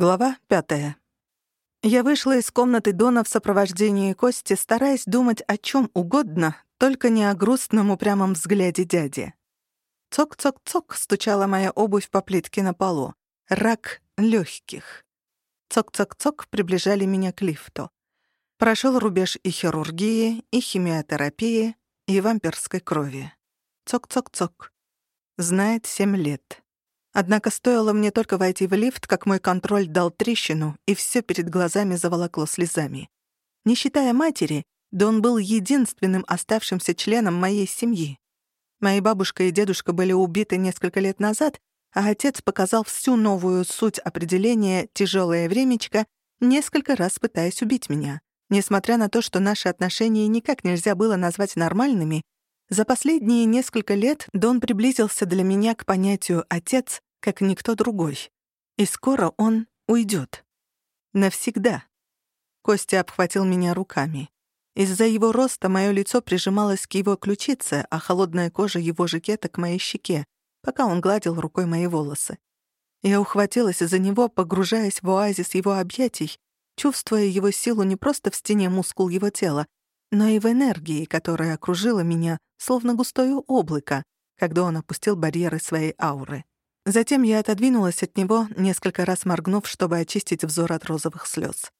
Глава пятая. Я вышла из комнаты Дона в сопровождении Кости, стараясь думать о чем угодно, только не о грустном упрямом взгляде дяди. Цок-цок-цок стучала моя обувь по плитке на полу. Рак легких. Цок-цок-цок приближали меня к лифту. Прошел рубеж и хирургии, и химиотерапии, и вампирской крови. Цок-цок-цок. Знает семь лет. Однако стоило мне только войти в лифт, как мой контроль дал трещину, и все перед глазами заволокло слезами. Не считая матери, да он был единственным оставшимся членом моей семьи. Мои бабушка и дедушка были убиты несколько лет назад, а отец показал всю новую суть определения «тяжелое времечко», несколько раз пытаясь убить меня. Несмотря на то, что наши отношения никак нельзя было назвать нормальными, за последние несколько лет Дон приблизился для меня к понятию «отец», как никто другой. И скоро он уйдет. Навсегда. Костя обхватил меня руками. Из-за его роста мое лицо прижималось к его ключице, а холодная кожа его жакета к моей щеке, пока он гладил рукой мои волосы. Я ухватилась за него, погружаясь в оазис его объятий, чувствуя его силу не просто в стене мускул его тела, но и в энергии, которая окружила меня, словно густое облако, когда он опустил барьеры своей ауры. Затем я отодвинулась от него, несколько раз моргнув, чтобы очистить взор от розовых слез.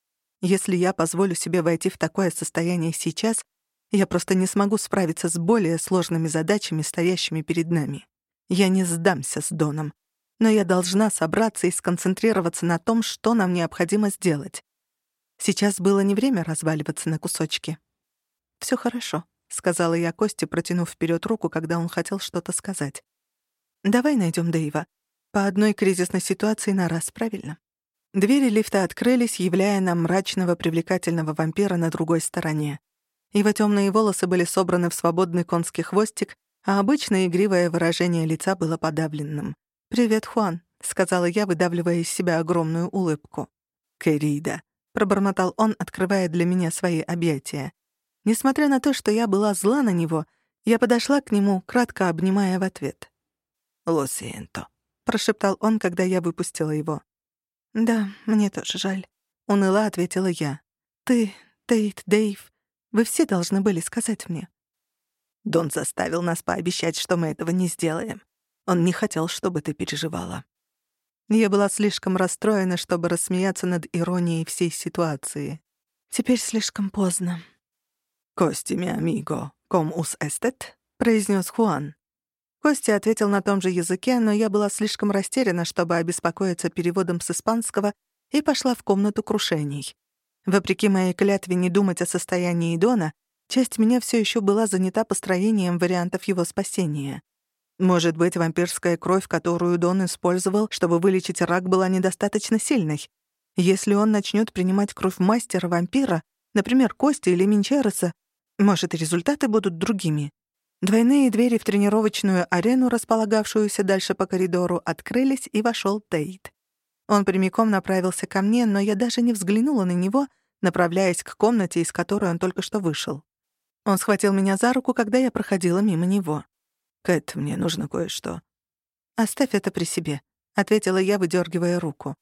Если я позволю себе войти в такое состояние сейчас, я просто не смогу справиться с более сложными задачами, стоящими перед нами. Я не сдамся с Доном. Но я должна собраться и сконцентрироваться на том, что нам необходимо сделать. Сейчас было не время разваливаться на кусочки. Все хорошо», — сказала я Косте, протянув вперед руку, когда он хотел что-то сказать. «Давай найдем Дэйва. По одной кризисной ситуации на раз, правильно?» Двери лифта открылись, являя нам мрачного привлекательного вампира на другой стороне. Его темные волосы были собраны в свободный конский хвостик, а обычное игривое выражение лица было подавленным. «Привет, Хуан», — сказала я, выдавливая из себя огромную улыбку. «Кэрида», — пробормотал он, открывая для меня свои объятия. Несмотря на то, что я была зла на него, я подошла к нему, кратко обнимая в ответ. «Ло сиенто», — прошептал он, когда я выпустила его. «Да, мне тоже жаль», — уныло ответила я. «Ты, Тейт, Дэйв, вы все должны были сказать мне». Дон заставил нас пообещать, что мы этого не сделаем. Он не хотел, чтобы ты переживала. Я была слишком расстроена, чтобы рассмеяться над иронией всей ситуации. Теперь слишком поздно. «Кости, ми амиго, ком ус эстет?» — произнес Хуан. Костя ответил на том же языке, но я была слишком растеряна, чтобы обеспокоиться переводом с испанского, и пошла в комнату крушений. Вопреки моей клятве не думать о состоянии Дона, часть меня все еще была занята построением вариантов его спасения. Может быть, вампирская кровь, которую Дон использовал, чтобы вылечить рак, была недостаточно сильной. Если он начнет принимать кровь мастера-вампира, например, Кости или Минчереса, может, результаты будут другими. Двойные двери в тренировочную арену, располагавшуюся дальше по коридору, открылись, и вошел Тейт. Он прямиком направился ко мне, но я даже не взглянула на него, направляясь к комнате, из которой он только что вышел. Он схватил меня за руку, когда я проходила мимо него. «Кэт, мне нужно кое-что». «Оставь это при себе», — ответила я, выдергивая руку.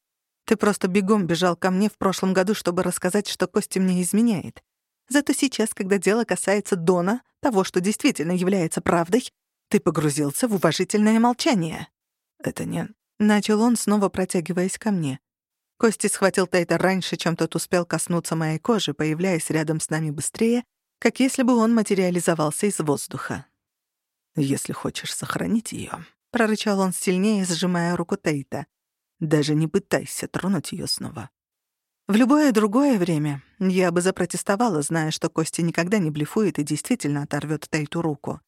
«Ты просто бегом бежал ко мне в прошлом году, чтобы рассказать, что Костя мне изменяет. Зато сейчас, когда дело касается Дона, того, что действительно является правдой, ты погрузился в уважительное молчание. Это не... Начал он, снова протягиваясь ко мне. Кости схватил Тейта раньше, чем тот успел коснуться моей кожи, появляясь рядом с нами быстрее, как если бы он материализовался из воздуха. «Если хочешь сохранить ее, прорычал он сильнее, сжимая руку Тейта. «Даже не пытайся тронуть ее снова. В любое другое время я бы запротестовала, зная, что Костя никогда не блефует и действительно оторвет Тейту руку.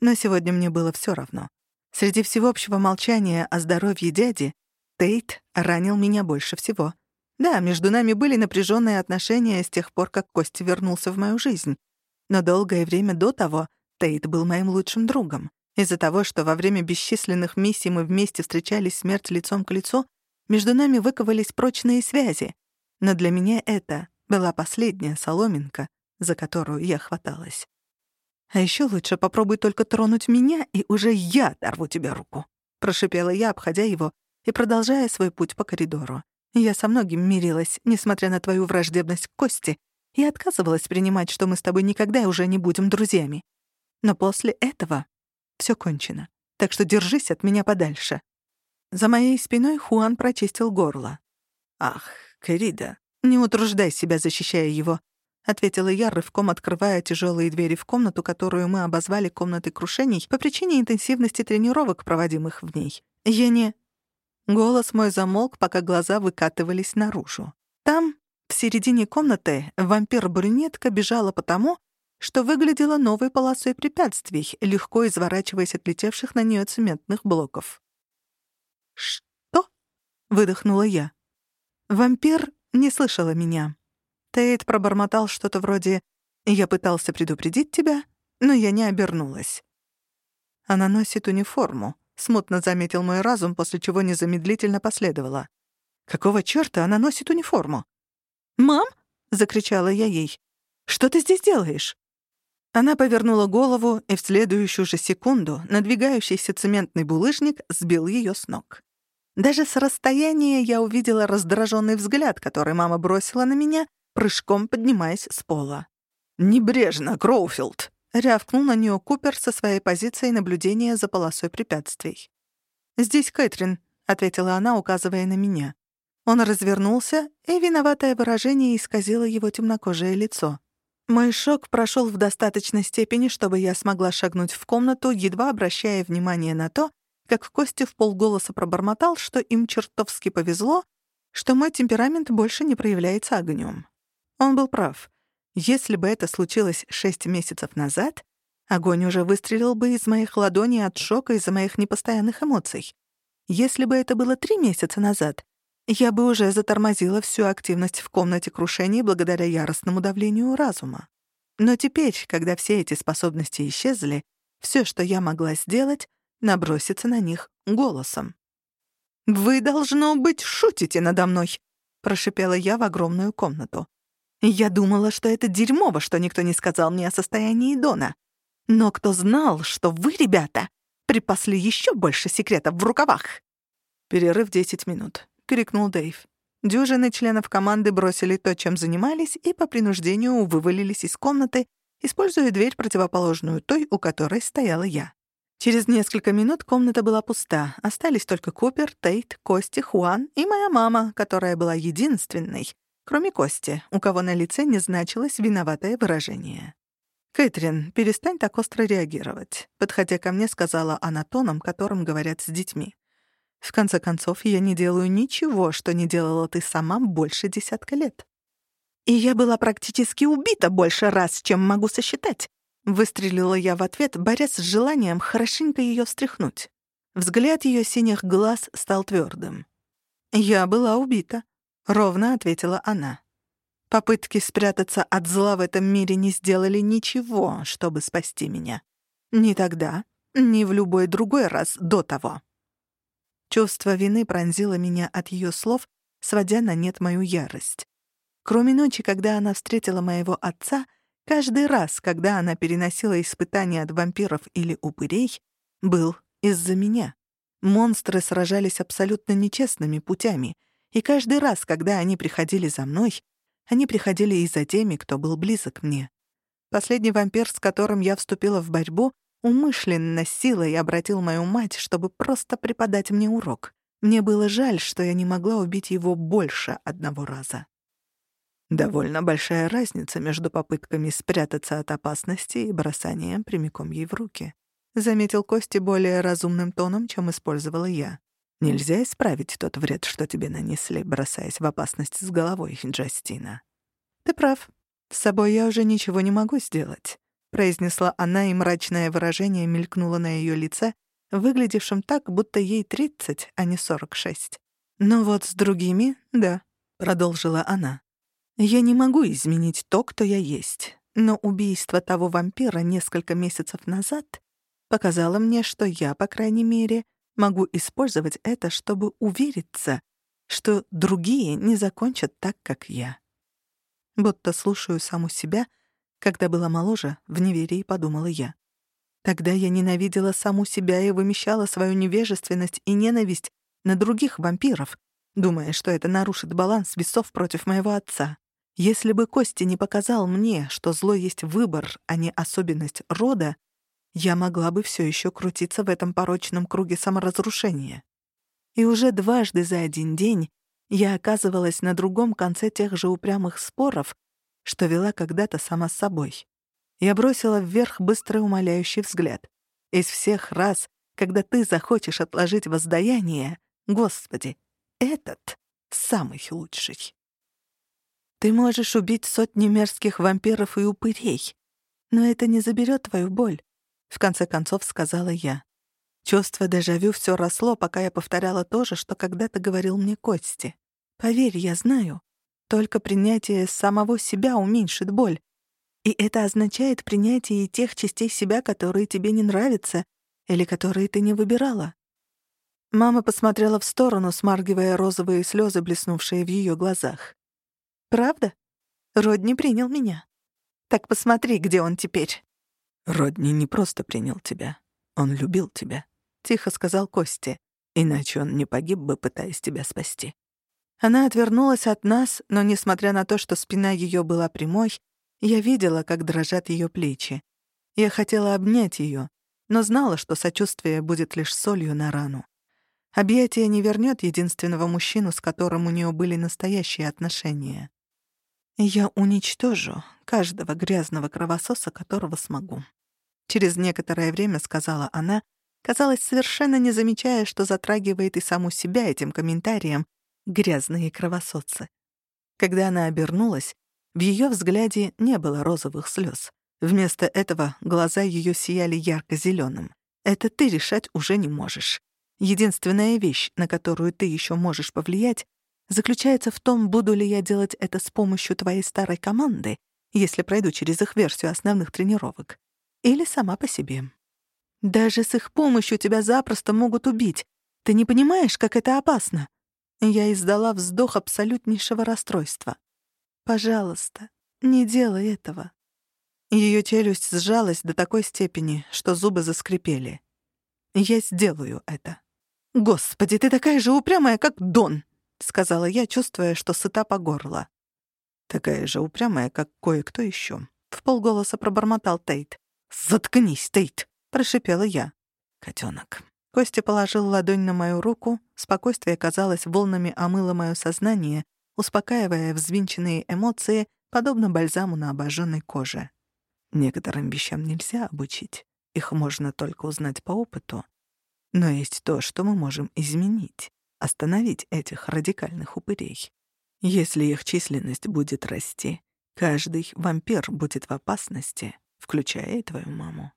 Но сегодня мне было все равно. Среди всеобщего молчания о здоровье дяди Тейт ранил меня больше всего. Да, между нами были напряженные отношения с тех пор, как Костя вернулся в мою жизнь. Но долгое время до того Тейт был моим лучшим другом. Из-за того, что во время бесчисленных миссий мы вместе встречались смерть лицом к лицу, между нами выковались прочные связи — но для меня это была последняя соломинка, за которую я хваталась. «А еще лучше попробуй только тронуть меня, и уже я оторву тебе руку», — прошипела я, обходя его и продолжая свой путь по коридору. Я со многим мирилась, несмотря на твою враждебность к Кости, и отказывалась принимать, что мы с тобой никогда уже не будем друзьями. Но после этого всё кончено, так что держись от меня подальше». За моей спиной Хуан прочистил горло. «Ах, Кэрида, не утруждай себя, защищая его», — ответила я, рывком открывая тяжелые двери в комнату, которую мы обозвали комнатой крушений по причине интенсивности тренировок, проводимых в ней. «Я не...» Голос мой замолк, пока глаза выкатывались наружу. Там, в середине комнаты, вампир-брюнетка бежала потому, что выглядела новой полосой препятствий, легко изворачиваясь от летевших на нее цементных блоков. «Что?» — выдохнула я. Вампир не слышала меня. Тейт пробормотал что-то вроде «Я пытался предупредить тебя, но я не обернулась». Она носит униформу, — смутно заметил мой разум, после чего незамедлительно последовало. «Какого чёрта она носит униформу?» «Мам!» — закричала я ей. «Что ты здесь делаешь?» Она повернула голову, и в следующую же секунду надвигающийся цементный булыжник сбил её с ног. Даже с расстояния я увидела раздражённый взгляд, который мама бросила на меня, прыжком поднимаясь с пола. «Небрежно, Кроуфилд!» Рявкнул на нее Купер со своей позицией наблюдения за полосой препятствий. «Здесь Кэтрин», — ответила она, указывая на меня. Он развернулся, и виноватое выражение исказило его темнокожее лицо. Мой шок прошел в достаточной степени, чтобы я смогла шагнуть в комнату, едва обращая внимание на то, как Костя в полголоса пробормотал, что им чертовски повезло, что мой темперамент больше не проявляется огнем. Он был прав. Если бы это случилось шесть месяцев назад, огонь уже выстрелил бы из моих ладоней от шока из-за моих непостоянных эмоций. Если бы это было три месяца назад, я бы уже затормозила всю активность в комнате крушений благодаря яростному давлению разума. Но теперь, когда все эти способности исчезли, все, что я могла сделать, наброситься на них голосом. «Вы, должно быть, шутите надо мной», — прошипела я в огромную комнату. Я думала, что это дерьмово, что никто не сказал мне о состоянии Дона. Но кто знал, что вы, ребята, припасли еще больше секретов в рукавах? «Перерыв десять минут», — крикнул Дэйв. Дюжины членов команды бросили то, чем занимались, и по принуждению вывалились из комнаты, используя дверь, противоположную той, у которой стояла я. Через несколько минут комната была пуста. Остались только Купер, Тейт, Кости, Хуан и моя мама, которая была единственной, кроме Кости, у кого на лице не значилось виноватое выражение. «Кэтрин, перестань так остро реагировать», — подходя ко мне, сказала она тоном, которым говорят с детьми. «В конце концов, я не делаю ничего, что не делала ты сама больше десятка лет». «И я была практически убита больше раз, чем могу сосчитать», — выстрелила я в ответ, борясь с желанием хорошенько ее встряхнуть. Взгляд ее синих глаз стал твердым. «Я была убита», — ровно ответила она. Попытки спрятаться от зла в этом мире не сделали ничего, чтобы спасти меня. Ни тогда, ни в любой другой раз до того. Чувство вины пронзило меня от ее слов, сводя на нет мою ярость. Кроме ночи, когда она встретила моего отца, каждый раз, когда она переносила испытания от вампиров или упырей, был из-за меня. Монстры сражались абсолютно нечестными путями, и каждый раз, когда они приходили за мной, они приходили и за теми, кто был близок мне. Последний вампир, с которым я вступила в борьбу, умышленно силой обратил мою мать, чтобы просто преподать мне урок. Мне было жаль, что я не могла убить его больше одного раза. Довольно большая разница между попытками спрятаться от опасности и бросанием прямиком ей в руки. Заметил Кости более разумным тоном, чем использовала я. Нельзя исправить тот вред, что тебе нанесли, бросаясь в опасность с головой, Джастина. Ты прав. С собой я уже ничего не могу сделать, произнесла она, и мрачное выражение мелькнуло на ее лице, выглядевшем так, будто ей тридцать, а не сорок шесть. Но вот с другими, да, продолжила она. Я не могу изменить то, кто я есть, но убийство того вампира несколько месяцев назад показало мне, что я, по крайней мере, Могу использовать это, чтобы увериться, что другие не закончат так, как я. Будто слушаю саму себя, когда была моложе, в неверии подумала я. Тогда я ненавидела саму себя и вымещала свою невежественность и ненависть на других вампиров, думая, что это нарушит баланс весов против моего отца. Если бы Костя не показал мне, что зло есть выбор, а не особенность рода, я могла бы все еще крутиться в этом порочном круге саморазрушения. И уже дважды за один день я оказывалась на другом конце тех же упрямых споров, что вела когда-то сама с собой. Я бросила вверх быстрый умоляющий взгляд. Из всех раз, когда ты захочешь отложить воздаяние, Господи, этот самый лучший. Ты можешь убить сотни мерзких вампиров и упырей, но это не заберет твою боль, в конце концов сказала я. Чувство дежавю все росло, пока я повторяла то же, что когда-то говорил мне Кости. Поверь, я знаю. Только принятие самого себя уменьшит боль. И это означает принятие и тех частей себя, которые тебе не нравятся или которые ты не выбирала. Мама посмотрела в сторону, смаргивая розовые слезы, блеснувшие в ее глазах. «Правда? Родни принял меня. Так посмотри, где он теперь». «Родни не просто принял тебя. Он любил тебя», — тихо сказал Кости. «Иначе он не погиб бы, пытаясь тебя спасти». Она отвернулась от нас, но, несмотря на то, что спина ее была прямой, я видела, как дрожат ее плечи. Я хотела обнять ее, но знала, что сочувствие будет лишь солью на рану. Объятие не вернет единственного мужчину, с которым у нее были настоящие отношения. Я уничтожу каждого грязного кровососа, которого смогу. Через некоторое время сказала она, казалось, совершенно не замечая, что затрагивает и саму себя этим комментарием «грязные кровососы». Когда она обернулась, в ее взгляде не было розовых слез. Вместо этого глаза ее сияли ярко зеленым Это ты решать уже не можешь. Единственная вещь, на которую ты еще можешь повлиять, заключается в том, буду ли я делать это с помощью твоей старой команды, если пройду через их версию основных тренировок, или сама по себе. Даже с их помощью тебя запросто могут убить. Ты не понимаешь, как это опасно? Я издала вздох абсолютнейшего расстройства. Пожалуйста, не делай этого. Ее челюсть сжалась до такой степени, что зубы заскрипели. Я сделаю это. «Господи, ты такая же упрямая, как Дон!» — сказала я, чувствуя, что сыта по горло. «Такая же упрямая, как кое-кто еще. в полголоса пробормотал Тейт. «Заткнись, Тейт!» — прошипела я. Котенок. Костя положил ладонь на мою руку, спокойствие, казалось, волнами омыло мое сознание, успокаивая взвинченные эмоции, подобно бальзаму на обожженной коже. Некоторым вещам нельзя обучить, их можно только узнать по опыту. Но есть то, что мы можем изменить, остановить этих радикальных упырей. Если их численность будет расти, каждый вампир будет в опасности, включая и твою маму.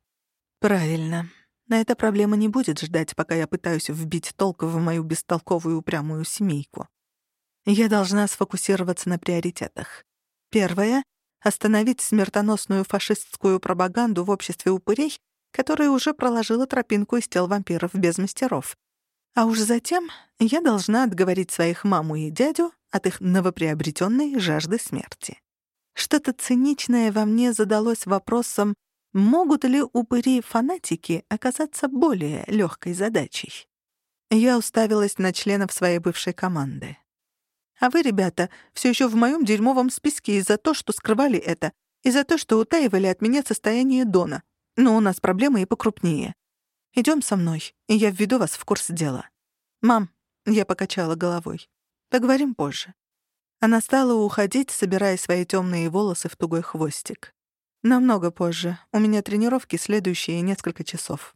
Правильно. На эта проблема не будет ждать, пока я пытаюсь вбить толк в мою бестолковую упрямую семейку. Я должна сфокусироваться на приоритетах. Первое — остановить смертоносную фашистскую пропаганду в обществе упырей которая уже проложила тропинку из тел вампиров без мастеров. А уж затем я должна отговорить своих маму и дядю от их новоприобретенной жажды смерти. Что-то циничное во мне задалось вопросом, могут ли упыри-фанатики оказаться более легкой задачей. Я уставилась на членов своей бывшей команды. А вы, ребята, все еще в моем дерьмовом списке из-за то, что скрывали это, из-за то, что утаивали от меня состояние Дона. Но у нас проблемы и покрупнее. Идем со мной, и я введу вас в курс дела. Мам, я покачала головой. Поговорим позже. Она стала уходить, собирая свои темные волосы в тугой хвостик. Намного позже. У меня тренировки следующие несколько часов.